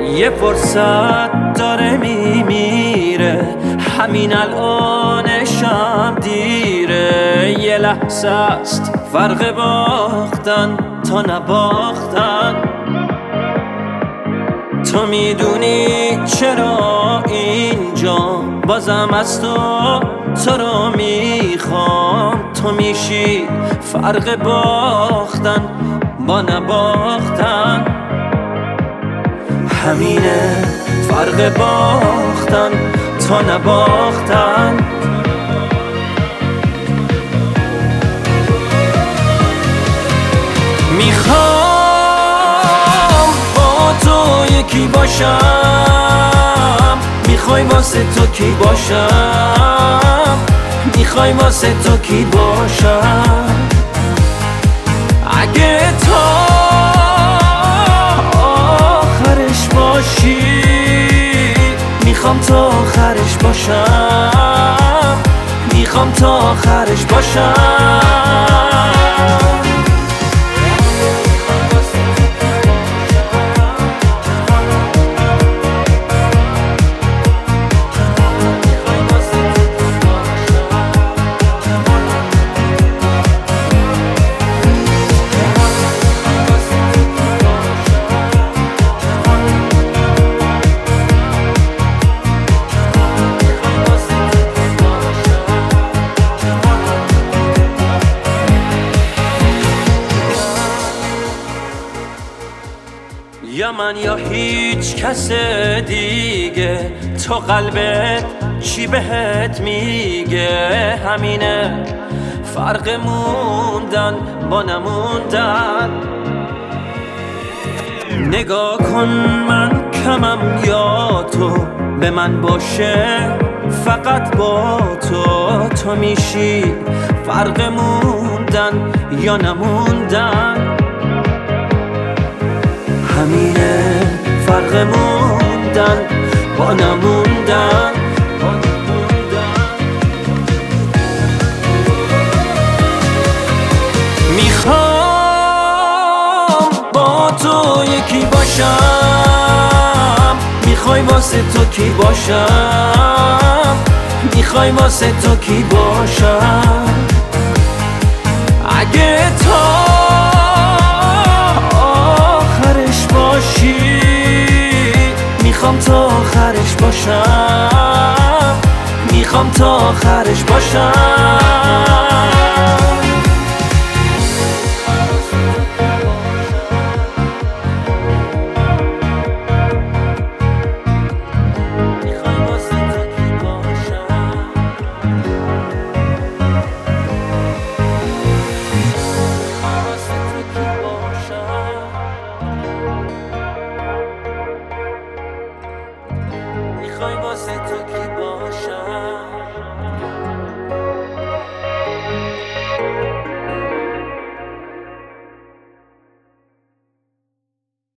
یه فرصت داره میمیره. همین الانشم دیره. یه لحظه است فرق باختن تا نباختن. تو می‌دونی چرا اینجا؟ بازم از تو تو رو می‌خوام. تو میشی فرق باختن با نباختن. همینه. فرق باختن تا نباختن. می‌خوام با تو یکی باشم. می‌خوای واسه تو کی باشم؟ می‌خوای واسه تو کی باشم؟ می‌خوام تا آخرش باشم. می‌خوام تا آخرش باشم. یا من یا هیچ کس دیگه. تو قلبت چی بهت میگه؟ همینه. فرق موندن با نموندن. نگاه کن من کمم یا تو. به من باشه فقط با تو. تو میشی فرق موندن یا نموندن. فرق موندن با نموندن می‌خوام با تو یکی باشم. می‌خوای واسه تو کی باشم؟ می‌خوای واسه تو کی باشم؟ اگه آخرش باشم. می‌خوام تا آخرش باشم.